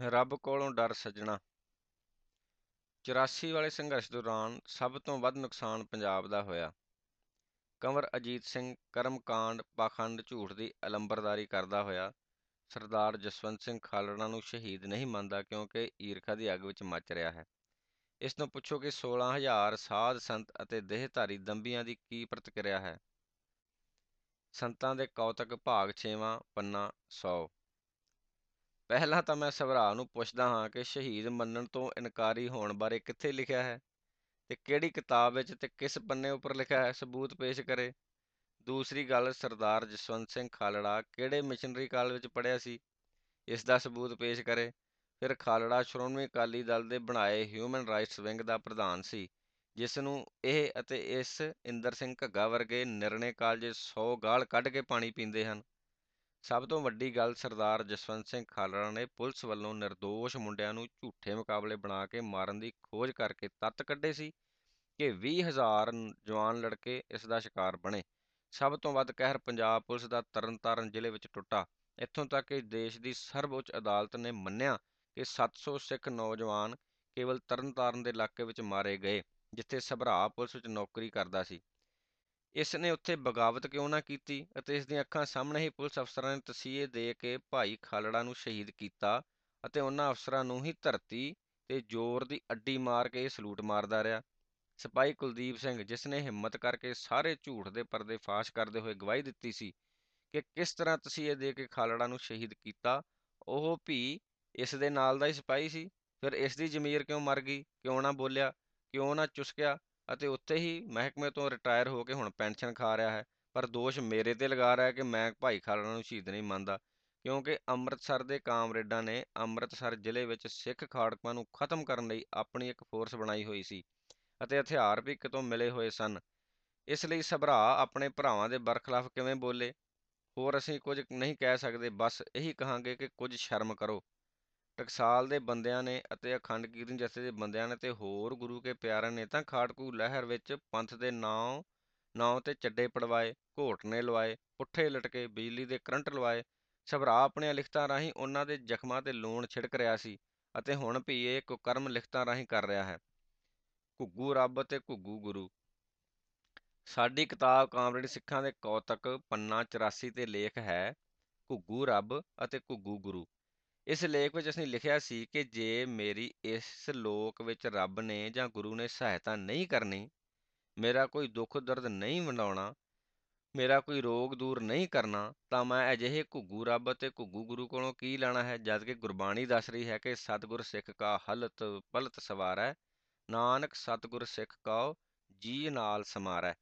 ਰੱਬ ਕੋਲੋਂ ਡਰ ਸੱਜਣਾ। 84 ਵਾਲੇ ਸੰਘਰਸ਼ ਦੌਰਾਨ ਸਭ ਤੋਂ ਵੱਧ ਨੁਕਸਾਨ ਪੰਜਾਬ ਦਾ ਹੋਇਆ। ਕੰਵਰ ਅਜੀਤ ਸਿੰਘ ਕਰਮਕਾਂਡ ਪਾਖੰਡ ਝੂਠ ਦੀ ਅਲੰਬਰਦਾਰੀ ਕਰਦਾ ਹੋਇਆ, ਸਰਦਾਰ ਜਸਵੰਤ ਸਿੰਘ ਖਾਲੜਾ ਨੂੰ ਸ਼ਹੀਦ ਨਹੀਂ ਮੰਨਦਾ ਕਿਉਂਕਿ ਈਰਖਾ ਦੀ ਅੱਗ ਵਿੱਚ ਮੱਚ ਰਿਹਾ ਹੈ। ਇਸ ਨੂੰ ਪੁੱਛੋ ਕਿ 16000 ਸਾਧ ਸੰਤ ਅਤੇ ਦੇਹਧਾਰੀ ਦੰਬੀਆਂ ਦੀ ਕੀ ਪ੍ਰਤੀਕਿਰਿਆ ਹੈ? ਸੰਤਾਂ ਦੇ ਕੌਤਕ ਭਾਗ 6ਵਾਂ ਪੰਨਾ 100 ਪਹਿਲਾਂ ਤਾਂ ਮੈਂ ਸਭਰਾ ਨੂੰ ਪੁੱਛਦਾ ਹਾਂ ਕਿ ਸ਼ਹੀਦ ਮੰਨਣ ਤੋਂ ਇਨਕਾਰੀ ਹੋਣ ਬਾਰੇ ਕਿੱਥੇ ਲਿਖਿਆ ਹੈ? ਤੇ ਕਿਹੜੀ ਕਿਤਾਬ ਵਿੱਚ ਤੇ ਕਿਸ ਪੰਨੇ ਉੱਪਰ ਲਿਖਿਆ ਹੈ? ਸਬੂਤ ਪੇਸ਼ ਕਰੇ। ਦੂਸਰੀ ਗੱਲ, ਸਰਦਾਰ ਜਸਵੰਤ ਸਿੰਘ ਖਾਲੜਾ ਕਿਹੜੇ ਮਿਸ਼ਨਰੀ ਕਾਲ ਵਿੱਚ ਪੜ੍ਹਿਆ ਸੀ? ਇਸ ਦਾ ਸਬੂਤ ਪੇਸ਼ ਕਰੇ। ਫਿਰ ਖਾਲੜਾ ਸ਼੍ਰੋਮਣੀ ਅਕਾਲੀ ਦਲ ਦੇ ਬਣਾਏ ਹਿਊਮਨ ਰਾਈਟਸ ਵਿੰਗ ਦਾ ਪ੍ਰਧਾਨ ਸੀ, ਜਿਸ ਨੂੰ ਇਹ ਅਤੇ ਇਸ ਇੰਦਰ ਸਿੰਘ ਘੱਗਾ ਵਰਗੇ ਨਿਰਣੇ ਕਾਲਜ 100 ਗਾਲ ਕੱਢ ਕੇ ਪਾਣੀ ਪੀਂਦੇ ਹਨ। ਸਭ ਤੋਂ ਵੱਡੀ ਗੱਲ ਸਰਦਾਰ ਜਸਵੰਤ ਸਿੰਘ ਖਾਲੜਾ ਨੇ ਪੁਲਿਸ ਵੱਲੋਂ ਨਿਰਦੋਸ਼ ਮੁੰਡਿਆਂ ਨੂੰ ਝੂਠੇ ਮੁਕਾਬਲੇ ਬਣਾ ਕੇ ਮਾਰਨ ਦੀ ਖੋਜ ਕਰਕੇ ਤੱਤ ਕੱਢੇ ਸੀ ਕਿ 20000 ਜਵਾਨ ਲੜਕੇ ਇਸ ਦਾ ਸ਼ਿਕਾਰ ਬਣੇ। ਸਭ ਤੋਂ ਵੱਧ ਕਹਿਰ ਪੰਜਾਬ ਪੁਲਿਸ ਦਾ ਤਰਨਤਾਰਨ ਜ਼ਿਲ੍ਹੇ ਵਿੱਚ ਟੁੱਟਾ। ਇੱਥੋਂ ਤੱਕ ਕਿ ਦੇਸ਼ ਦੀ ਸਰਵਉੱਚ ਅਦਾਲਤ ਨੇ ਮੰਨਿਆ ਕਿ 700 ਸਿੱਖ ਨੌਜਵਾਨ ਕੇਵਲ ਤਰਨਤਾਰਨ ਦੇ ਇਲਾਕੇ ਵਿੱਚ ਮਾਰੇ ਗਏ, ਜਿੱਥੇ ਸਭਰਾ ਪੁਲਿਸ ਵਿੱਚ ਨੌਕਰੀ ਕਰਦਾ ਸੀ। ਇਸ ਨੇ ਉੱਥੇ ਬਗਾਵਤ ਕਿਉਂ ਨਾ ਕੀਤੀ ਅਤੇ ਇਸ ਦੀਆਂ ਅੱਖਾਂ ਸਾਹਮਣੇ ਹੀ ਪੁਲਿਸ ਅਫਸਰਾਂ ਨੇ ਤਸੀਹੇ ਦੇ ਕੇ ਭਾਈ ਖਾਲੜਾ ਨੂੰ ਸ਼ਹੀਦ ਕੀਤਾ ਅਤੇ ਉਹਨਾਂ ਅਫਸਰਾਂ ਨੂੰ ਹੀ ਧਰਤੀ ਤੇ ਜ਼ੋਰ ਦੀ ਅੱਡੀ ਮਾਰ ਕੇ ਸਲੂਟ ਮਾਰਦਾ ਰਿਹਾ। ਸਿਪਾਹੀ ਕੁਲਦੀਪ ਸਿੰਘ, ਜਿਸ ਨੇ ਹਿੰਮਤ ਕਰਕੇ ਸਾਰੇ ਝੂਠ ਦੇ ਪਰਦੇ ਫਾਸ਼ ਕਰਦੇ ਹੋਏ ਗਵਾਹੀ ਦਿੱਤੀ ਸੀ ਕਿ ਕਿਸ ਤਰ੍ਹਾਂ ਤਸੀਹੇ ਦੇ ਕੇ ਖਾਲੜਾ ਨੂੰ ਸ਼ਹੀਦ ਕੀਤਾ, ਉਹ ਵੀ ਇਸ ਦੇ ਨਾਲ ਦਾ ਹੀ ਸਿਪਾਹੀ ਸੀ। ਫਿਰ ਇਸ ਦੀ ਜ਼ਮੀਰ ਕਿਉਂ ਮਰ ਗਈ? ਕਿਉਂ ਨਾ ਬੋਲਿਆ? ਕਿਉਂ ਨਾ ਚੁਸਕਿਆ? ਅਤੇ ਉੱਥੇ ਹੀ ਮਹਿਕਮੇ ਤੋਂ ਰਿਟਾਇਰ ਹੋ ਕੇ ਹੁਣ ਪੈਨਸ਼ਨ ਖਾ ਰਿਹਾ ਹੈ। ਪਰ ਦੋਸ਼ ਮੇਰੇ ਤੇ ਲਗਾ ਰਿਹਾ ਹੈ ਕਿ ਮੈਂ ਭਾਈ ਖਾਲੜਾ ਨੂੰ ਸ਼ਹੀਦ ਨਹੀਂ ਮੰਨਦਾ, ਕਿਉਂਕਿ ਅੰਮ੍ਰਿਤਸਰ ਦੇ ਕਾਮਰੇਡਾਂ ਨੇ ਅੰਮ੍ਰਿਤਸਰ ਜ਼ਿਲ੍ਹੇ ਵਿੱਚ ਸਿੱਖ ਖਾੜਕਾਂ ਨੂੰ ਖਤਮ ਕਰਨ ਲਈ ਆਪਣੀ ਇੱਕ ਫੋਰਸ ਬਣਾਈ ਹੋਈ ਸੀ ਅਤੇ ਹਥਿਆਰ ਵੀ ਕਿਤੋਂ ਮਿਲੇ ਹੋਏ ਸਨ। ਇਸ ਲਈ ਸਭਰਾ ਆਪਣੇ ਭਰਾਵਾਂ ਦੇ ਬਰਖਲਾਫ ਕਿਵੇਂ ਬੋਲੇ? ਹੋਰ ਅਸੀਂ ਕੁਝ ਨਹੀਂ ਕਹਿ ਸਕਦੇ, ਬਸ ਇਹੀ ਕਹਾਂਗੇ ਕਿ ਕੁਝ ਸ਼ਰਮ ਕਰੋ। ਟਕਸਾਲ ਦੇ ਬੰਦਿਆਂ ਨੇ ਅਤੇ ਅਖੰਡ ਕੀਰਤਨ ਜਥੇ ਦੇ ਬੰਦਿਆਂ ਨੇ ਤੇ ਹੋਰ ਗੁਰੂ ਕੇ ਪਿਆਰਿਆਂ ਨੇ ਤਾਂ ਖਾੜਕੂ ਲਹਿਰ ਵਿੱਚ ਪੰਥ ਦੇ ਨਾਂ ਨਾਂ ਤੇ ਚੱਡੇ ਪੜਵਾਏ, ਘੋਟਨੇ ਲਵਾਏ, ਪੁੱਠੇ ਲਟਕੇ, ਬਿਜਲੀ ਦੇ ਕਰੰਟ ਲਵਾਏ, ਸਭਰਾ ਆਪਣੀਆਂ ਲਿਖਤਾਂ ਰਾਹੀਂ ਉਹਨਾਂ ਦੇ ਜ਼ਖਮਾਂ ਤੇ ਲੂਣ ਛਿੜਕ ਰਿਹਾ ਸੀ ਅਤੇ ਹੁਣ ਵੀ ਇਹ ਕੁਕਰਮ ਲਿਖਤਾਂ ਰਾਹੀਂ ਕਰ ਰਿਹਾ ਹੈ। ਘੁੱਗੂ ਰੱਬ ਤੇ ਘੁੱਗੂ ਗੁਰੂ। ਸਾਡੀ ਕਿਤਾਬ ਕਾਮਰੇਡ ਸਿੱਖਾਂ ਦੇ ਕੌਤਕ ਪੰਨਾ 84 ਤੇ ਲੇਖ ਹੈ, ਘੁੱਗੂ ਰੱਬ ਅਤੇ ਘੁੱਗੂ ਗੁਰੂ। ਇਸ ਲੇਖ ਵਿੱਚ ਅਸੀਂ ਲਿਖਿਆ ਸੀ ਕਿ ਜੇ ਮੇਰੀ ਇਸ ਲੋਕ ਵਿੱਚ ਰੱਬ ਨੇ ਜਾਂ ਗੁਰੂ ਨੇ ਸਹਾਇਤਾ ਨਹੀਂ ਕਰਨੀ, ਮੇਰਾ ਕੋਈ ਦੁੱਖ ਦਰਦ ਨਹੀਂ ਵੰਡਾਉਣਾ, ਮੇਰਾ ਕੋਈ ਰੋਗ ਦੂਰ ਨਹੀਂ ਕਰਨਾ, ਤਾਂ ਮੈਂ ਅਜਿਹੇ ਘੁੱਗੂ ਰੱਬ ਅਤੇ ਘੁੱਗੂ ਗੁਰੂ ਕੋਲੋਂ ਕੀ ਲੈਣਾ ਹੈ, ਜਦ ਕਿ ਗੁਰਬਾਣੀ ਦੱਸ ਰਹੀ ਹੈ ਕਿ ਸਤਿਗੁਰ ਸਿੱਖ ਕਾ ਹਲਤ ਪਲਤ ਸਵਾਰੈ, ਨਾਨਕ ਸਤਿਗੁਰ ਸਿੱਖ ਕਉ, ਜੀ ਨਾਲ ਸਮਾਰੈ।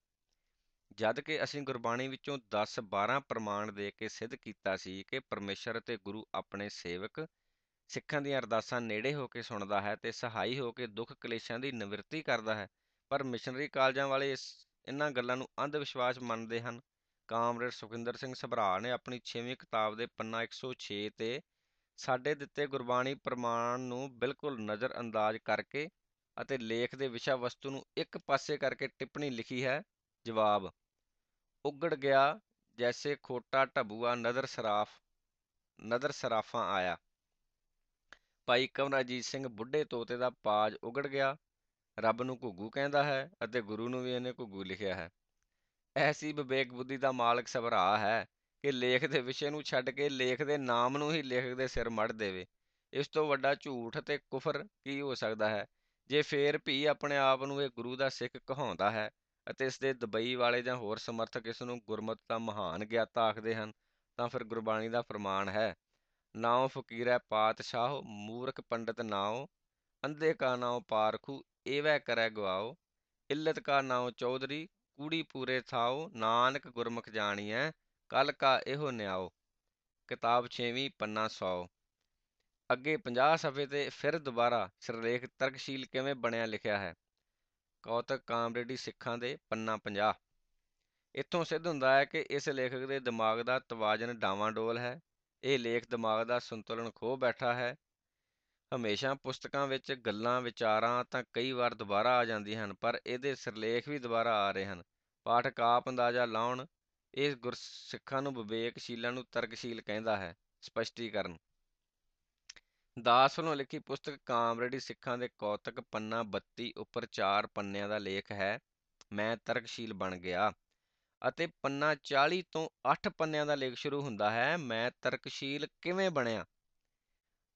ਜਦ ਕਿ ਅਸੀਂ ਗੁਰਬਾਣੀ ਵਿੱਚੋਂ 10 12 ਪ੍ਰਮਾਣ ਦੇ ਕੇ ਸਿੱਧ ਕੀਤਾ ਸੀ ਕਿ ਪਰਮੇਸ਼ਰ ਅਤੇ ਗੁਰੂ ਆਪਣੇ ਸੇਵਕ ਸਿੱਖਾਂ ਦੀਆਂ ਅਰਦਾਸਾਂ ਨੇੜੇ ਹੋ ਕੇ ਸੁਣਦਾ ਹੈ ਤੇ ਸਹਾਈ ਹੋ ਕੇ ਦੁੱਖ ਕਲੇਸ਼ਾਂ ਦੀ ਨਿਵਰਤੀ ਕਰਦਾ ਹੈ, ਪਰ ਮਿਸ਼ਨਰੀ ਕਾਲਜਾਂ ਵਾਲੇ ਇਸ ਇਹਨਾਂ ਗੱਲਾਂ ਨੂੰ ਅੰਧ ਵਿਸ਼ਵਾਸ ਮੰਨਦੇ ਹਨ। ਕਾਮਰੇਡ ਸੁਖਿੰਦਰ ਸਿੰਘ ਸਭਰਾ ਨੇ ਆਪਣੀ 6ਵੀਂ ਕਿਤਾਬ ਦੇ ਪੰਨਾ 106 ਤੇ ਸਾਡੇ ਦਿੱਤੇ ਗੁਰਬਾਣੀ ਪ੍ਰਮਾਣ ਨੂੰ ਬਿਲਕੁਲ ਨਜ਼ਰ ਅੰਦਾਜ਼ ਕਰਕੇ ਅਤੇ ਲੇਖ ਦੇ ਵਿਸ਼ਾ ਵਸਤੂ ਨੂੰ ਇੱਕ ਪਾਸੇ ਕਰਕੇ ਟਿੱਪਣੀ ਲਿਖੀ ਹੈ, ਜਵਾਬ ਉਗੜ ਗਿਆ ਜੈਸੇ ਖੋਟਾ ਢਬੂਆ ਨਦਰ ਸਰਾਫ, ਨਦਰ ਸਰਾਫਾਂ ਆਇਆ। ਭਾਈ ਕਵਨਾਜੀਤ ਸਿੰਘ ਬੁੱਢੇ ਤੋਤੇ ਦਾ ਪਾਜ ਉਗੜ ਗਿਆ। ਰੱਬ ਨੂੰ ਘੁੱਗੂ ਕਹਿੰਦਾ ਹੈ ਅਤੇ ਗੁਰੂ ਨੂੰ ਵੀ ਇਹਨੇ ਘੁੱਗੂ ਲਿਖਿਆ ਹੈ। ਐਸੀ ਵਿਵੇਕ ਬੁੱਧੀ ਦਾ ਮਾਲਕ ਸਭਰਾ ਹੈ ਕਿ ਲੇਖ ਦੇ ਵਿਸ਼ੇ ਨੂੰ ਛੱਡ ਕੇ ਲੇਖ ਦੇ ਨਾਮ ਨੂੰ ਹੀ ਲੇਖਕ ਦੇ ਸਿਰ ਮੜ ਦੇਵੇ। ਇਸ ਤੋਂ ਵੱਡਾ ਝੂਠ ਅਤੇ ਕੁਫਰ ਕੀ ਹੋ ਸਕਦਾ ਹੈ? ਜੇ ਫੇਰ ਵੀ ਆਪਣੇ ਆਪ ਨੂੰ ਇਹ ਗੁਰੂ ਦਾ ਸਿੱਖ ਕਹਾਉਂਦਾ ਹੈ ਅਤੇ ਇਸ ਦੇ ਦੁਬਈ ਵਾਲੇ ਜਾਂ ਹੋਰ ਸਮਰਥਕ ਇਸ ਨੂੰ ਗੁਰਮਤ ਦਾ ਮਹਾਨ ਗਿਆਤਾ ਆਖਦੇ ਹਨ, ਤਾਂ ਫਿਰ ਗੁਰਬਾਣੀ ਦਾ ਫਰਮਾਨ ਹੈ, ਨਾਉ ਫਕੀਰੈ ਪਾਤਸ਼ਾਹ, ਮੂਰਖ ਪੰਡਤ ਨਾਉ, ਅੰਧੇ ਕਾ ਨਾਉ ਪਾਰਖੂ, ਏਵੈ ਕਰੈ ਗਵਾਓ ਇੱਲਤ ਕਾ ਨਾਉ ਚੌਧਰੀ, ਕੂੜੀ ਪੂਰੇ ਥਾਓ ਨਾਨਕ ਗੁਰਮੁਖ ਜਾਣੀਐ, ਕਲ ਕਾ ਇਹੋ ਨਿਆਓ ਕਿਤਾਬ 6ਵੀਂ ਪੰਨਾ 100 ਅੱਗੇ 50 ਸਫ਼ੇ ਤੇ ਫਿਰ ਦੁਬਾਰਾ ਸਿਰਲੇਖ ਤਰਕਸ਼ੀਲ ਕਿਵੇਂ ਬਣਿਆ ਲਿਖਿਆ ਹੈ? ਕੌਤਕ ਕਾਮਰੇਡੀ ਸਿੱਖਾਂ ਦੇ ਪੰਨਾ 50 ਇੱਥੋਂ ਸਿੱਧ ਹੁੰਦਾ ਹੈ ਕਿ ਇਸ ਲੇਖਕ ਦੇ ਦਿਮਾਗ ਦਾ ਤਵਾਜ਼ਨ ਡਾਵਾਂਡੋਲ ਹੈ। ਇਹ ਲੇਖ ਦਿਮਾਗ ਦਾ ਸੰਤੁਲਨ ਖੋ ਬੈਠਾ ਹੈ। ਹਮੇਸ਼ਾ ਪੁਸਤਕਾਂ ਵਿੱਚ ਗੱਲਾਂ, ਵਿਚਾਰਾਂ ਤਾਂ ਕਈ ਵਾਰ ਦੁਬਾਰਾ ਆ ਜਾਂਦੀਆਂ ਹਨ, ਪਰ ਇਹਦੇ ਸਿਰਲੇਖ ਵੀ ਦੁਬਾਰਾ ਆ ਰਹੇ ਹਨ। ਪਾਠਕ ਆਪ ਅੰਦਾਜ਼ਾ ਲਾਉਣ ਇਹ ਗੁਰਸਿੱਖਾਂ ਨੂੰ ਵਿਵੇਕਸ਼ੀਲਾਂ ਨੂੰ ਤਰਕਸ਼ੀਲ ਕਹਿੰਦਾ ਹੈ। ਸਪਸ਼ਟੀਕਰਨ ਦਾਸ ਵੱਲੋਂ ਲਿਖੀ ਪੁਸਤਕ ਕਾਮਰੇਡੀ ਸਿੱਖਾਂ ਦੇ ਕੌਤਕ ਪੰਨਾ 32 ਉੱਪਰ ਚਾਰ ਪੰਨਿਆਂ ਦਾ ਲੇਖ ਹੈ, ਮੈਂ ਤਰਕਸ਼ੀਲ ਬਣ ਗਿਆ। ਅਤੇ ਪੰਨਾ 40 ਤੋਂ 8 ਪੰਨਿਆਂ ਦਾ ਲੇਖ ਸ਼ੁਰੂ ਹੁੰਦਾ ਹੈ, ਮੈਂ ਤਰਕਸ਼ੀਲ ਕਿਵੇਂ ਬਣਿਆ?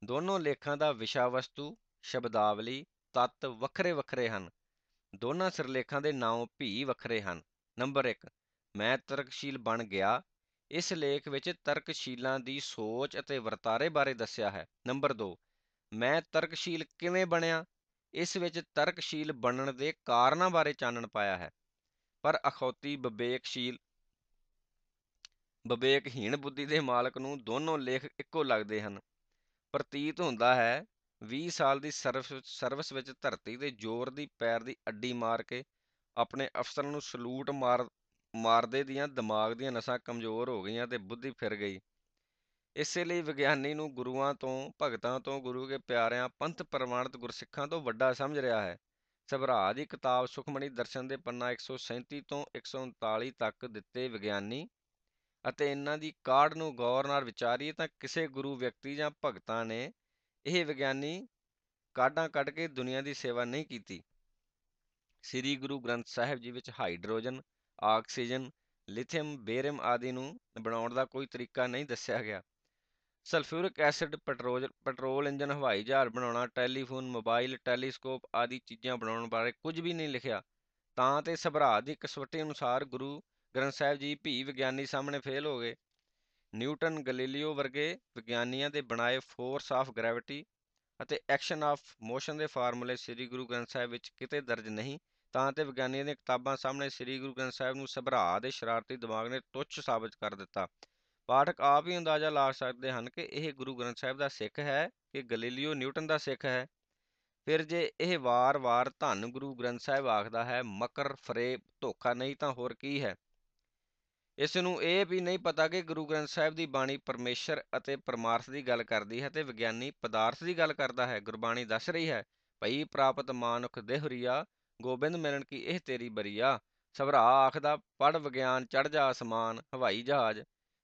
ਦੋਨੋਂ ਲੇਖਾਂ ਦਾ ਵਿਸ਼ਾ ਵਸਤੂ ਸ਼ਬਦਾਵਲੀ, ਤੱਤ ਵੱਖਰੇ ਵੱਖਰੇ ਹਨ। ਦੋਨਾਂ ਸਿਰਲੇਖਾਂ ਦੇ ਨਾਮ ਵੀ ਵੱਖਰੇ ਹਨ। ਨੰਬਰ 1 ਮੈਂ ਤਰਕਸ਼ੀਲ ਬਣ ਗਿਆ ਇਸ ਲੇਖ ਵਿੱਚ ਤਰਕਸ਼ੀਲਾਂ ਦੀ ਸੋਚ ਅਤੇ ਵਰਤਾਰੇ ਬਾਰੇ ਦੱਸਿਆ ਹੈ। ਨੰਬਰ 2 ਮੈਂ ਤਰਕਸ਼ੀਲ ਕਿਵੇਂ ਬਣਿਆ? ਇਸ ਵਿੱਚ ਤਰਕਸ਼ੀਲ ਬਣਨ ਦੇ ਕਾਰਨਾਂ ਬਾਰੇ ਚਾਨਣ ਪਾਇਆ ਹੈ। ਪਰ ਅਖੌਤੀ ਵਿਵੇਕਸ਼ੀਲ ਵਿਵੇਕਹੀਣ ਬੁੱਧੀ ਦੇ ਮਾਲਕ ਨੂੰ ਦੋਨੋਂ ਲੇਖ ਇੱਕੋ ਲੱਗਦੇ ਹਨ। ਪ੍ਰਤੀਤ ਹੁੰਦਾ ਹੈ 20 ਸਾਲ ਦੀ ਸਰਵਿਸ ਵਿੱਚ ਧਰਤੀ ਤੇ ਜ਼ੋਰ ਦੀ ਪੈਰ ਦੀ ਅੱਡੀ ਮਾਰ ਕੇ ਆਪਣੇ ਅਫਸਰ ਨੂੰ ਸਲੂਟ ਮਾਰ ਮਾਰਦੇ ਦੀਆਂ, ਦਿਮਾਗ ਦੀਆਂ ਨਸਾਂ ਕਮਜ਼ੋਰ ਹੋ ਗਈਆਂ ਤੇ ਬੁੱਧੀ ਫਿਰ ਗਈ। ਇਸੇ ਲਈ ਵਿਗਿਆਨੀ ਨੂੰ ਗੁਰੂਆਂ ਤੋਂ, ਭਗਤਾਂ ਤੋਂ, ਗੁਰੂ ਕੇ ਪਿਆਰਿਆਂ, ਪੰਥ ਪ੍ਰਮਾਣਿਤ ਗੁਰਸਿੱਖਾਂ ਤੋਂ ਵੱਡਾ ਸਮਝ ਰਿਹਾ ਹੈ। ਸਭਰਾ ਦੀ ਕਿਤਾਬ ਸੁਖਮਣੀ ਦਰਸ਼ਨ ਦੇ ਪੰਨਾ 137 ਤੋਂ 139 ਤੱਕ ਦਿੱਤੇ ਵਿਗਿਆਨੀ ਅਤੇ ਇਹਨਾਂ ਦੀ ਕਾਢ ਨੂੰ ਗੌਰ ਨਾਲ ਵਿਚਾਰੀਏ ਤਾਂ ਕਿਸੇ ਗੁਰੂ ਵਿਅਕਤੀ ਜਾਂ ਭਗਤਾਂ ਨੇ ਇਹ ਵਿਗਿਆਨੀ ਕਾਢਾਂ ਕੱਢ ਕੇ ਦੁਨੀਆ ਦੀ ਸੇਵਾ ਨਹੀਂ ਕੀਤੀ। ਸ੍ਰੀ ਗੁਰੂ ਗ੍ਰੰਥ ਸਾਹਿਬ ਜੀ ਵਿੱਚ ਹਾਈਡਰੋਜਨ ਆਕਸੀਜਨ, ਲਿਥੀਅਮ, ਬੇਰੀਅਮ ਆਦਿ ਨੂੰ ਬਣਾਉਣ ਦਾ ਕੋਈ ਤਰੀਕਾ ਨਹੀਂ ਦੱਸਿਆ ਗਿਆ। Sulphuric acid petrol petrol engine ਹਵਾਈ ਜਹਾਜ਼ ਬਣਾਉਣਾ, ਟੈਲੀਫੋਨ, ਮੋਬਾਈਲ, ਟੈਲੀਸਕੋਪ ਆਦਿ ਚੀਜ਼ਾਂ ਬਣਾਉਣ ਬਾਰੇ ਕੁਝ ਵੀ ਨਹੀਂ ਲਿਖਿਆ। ਤਾਂ ਤੇ ਸਭਰਾ ਦੀ ਕਸਵੱਟੀ ਅਨੁਸਾਰ ਗੁਰੂ ਗ੍ਰੰਥ ਸਾਹਿਬ ਜੀ ਭੀ ਵਿਗਿਆਨੀ ਸਾਹਮਣੇ ਫੇਲ ਹੋ ਗਏ। ਨਿਊਟਨ ਗਲੀਲੀਓ ਵਰਗੇ ਵਿਗਿਆਨੀਆਂ ਦੇ ਬਣਾਏ ਫੋਰਸ ਆਫ ਗ੍ਰੈਵਿਟੀ ਅਤੇ ਐਕਸ਼ਨ ਆਫ ਮੋਸ਼ਨ ਦੇ ਫਾਰਮੂਲੇ ਸ੍ਰੀ ਗੁਰੂ ਗ੍ਰੰਥ ਸਾਹਿਬ ਵਿੱਚ ਕਿਤੇ ਦਰਜ ਨਹੀਂ ਤਾਂ ਤੇ ਵਿਗਿਆਨੀਆਂ ਦੀਆਂ ਕਿਤਾਬਾਂ ਸਾਹਮਣੇ ਸ੍ਰੀ ਗੁਰੂ ਗ੍ਰੰਥ ਸਾਹਿਬ ਨੂੰ ਸਭਰਾ ਦੇ ਸ਼ਰਾਰਤੀ ਦਿਮਾਗ ਨੇ ਤੁੱਛ ਸਾਬਤ ਕਰ ਦਿੱਤਾ। ਪਾਠਕ ਆਪ ਹੀ ਅੰਦਾਜ਼ਾ ਲਾ ਸਕਦੇ ਹਨ ਕਿ ਇਹ ਗੁਰੂ ਗ੍ਰੰਥ ਸਾਹਿਬ ਦਾ ਸਿੱਖ ਹੈ ਕਿ ਗਲੀਲੀਓ ਨਿਊਟਨ ਦਾ ਸਿੱਖ ਹੈ? ਫਿਰ ਜੇ ਇਹ ਵਾਰ-ਵਾਰ ਧੰਨ ਗੁਰੂ ਗ੍ਰੰਥ ਸਾਹਿਬ ਆਖਦਾ ਹੈ, ਮਕਰ, ਫਰੇਬ, ਧੋਖਾ ਨਹੀਂ ਤਾਂ ਹੋਰ ਕੀ ਹੈ? ਇਸ ਨੂੰ ਇਹ ਵੀ ਨਹੀਂ ਪਤਾ ਕਿ ਗੁਰੂ ਗ੍ਰੰਥ ਸਾਹਿਬ ਦੀ ਬਾਣੀ ਪਰਮੇਸ਼ਰ ਅਤੇ ਪਰਮਾਰਥ ਦੀ ਗੱਲ ਕਰਦੀ ਹੈ ਤੇ ਵਿਗਿਆਨੀ ਪਦਾਰਥ ਦੀ ਗੱਲ ਕਰਦਾ ਹੈ। ਗੁਰਬਾਣੀ ਦੱਸ ਰਹੀ ਹੈ, ਭਈ ਪ੍ਰਾਪਤ ਮਾਨੁਖ ਦੇਹਰੀਆ ਗੋਬਿੰਦ ਮਿਲਣ ਕੀ ਇਹ ਤੇਰੀ ਬਰੀਆ? ਸਭਰਾ ਆਖਦਾ ਪੜ ਵਿਗਿਆਨ ਚੜ ਜਾ ਅਸਮਾਨ, ਹਵਾਈ ਜਹਾਜ਼।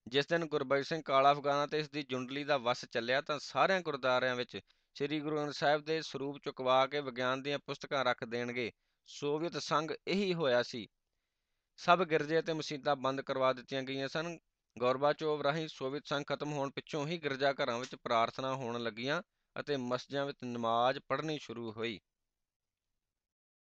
ਜਿਸ ਦਿਨ ਗੁਰਬਖਸ਼ ਸਿੰਘ ਕਾਲਾ ਅਫਗਾਨਾ ਤੇ ਇਸ ਦੀ ਜੁੰਡਲੀ ਦਾ ਵਸ ਚੱਲਿਆ ਤਾਂ ਸਾਰਿਆਂ ਗੁਰਦਾਰਿਆਂ ਵਿੱਚ ਸ੍ਰੀ ਗੁਰੂ ਗ੍ਰੰਥ ਸਾਹਿਬ ਦੇ ਸਰੂਪ ਚੁਕਵਾ ਕੇ ਵਿਗਿਆਨ ਦੀਆਂ ਪੁਸਤਕਾਂ ਰੱਖ ਦੇਣਗੇ। ਸੋਵੀਅਤ ਸੰਘ ਇਹੀ ਹੋਇਆ ਸੀ। ਸਭ ਗਿਰਜੇ ਅਤੇ ਮਸੀਤਾਂ ਬੰਦ ਕਰਵਾ ਦਿੱਤੀਆਂ ਗਈਆਂ ਸਨ। ਗੋਰਬਾਚੋਵ ਰਾਹੀਂ ਸੋਵੀਅਤ ਸੰਘ ਖਤਮ ਹੋਣ ਪਿੱਛੋਂ ਹੀ ਗਿਰਜਾ ਘਰਾਂ ਵਿੱਚ ਪ੍ਰਾਰਥਨਾ ਹੋਣ ਲੱਗੀਆਂ ਅਤੇ ਮਸਜਿਦਾਂ ਵਿੱਚ ਨਮਾਜ਼ ਪੜ੍ਹਨੀ ਸ਼ੁਰੂ ਹੋਈ।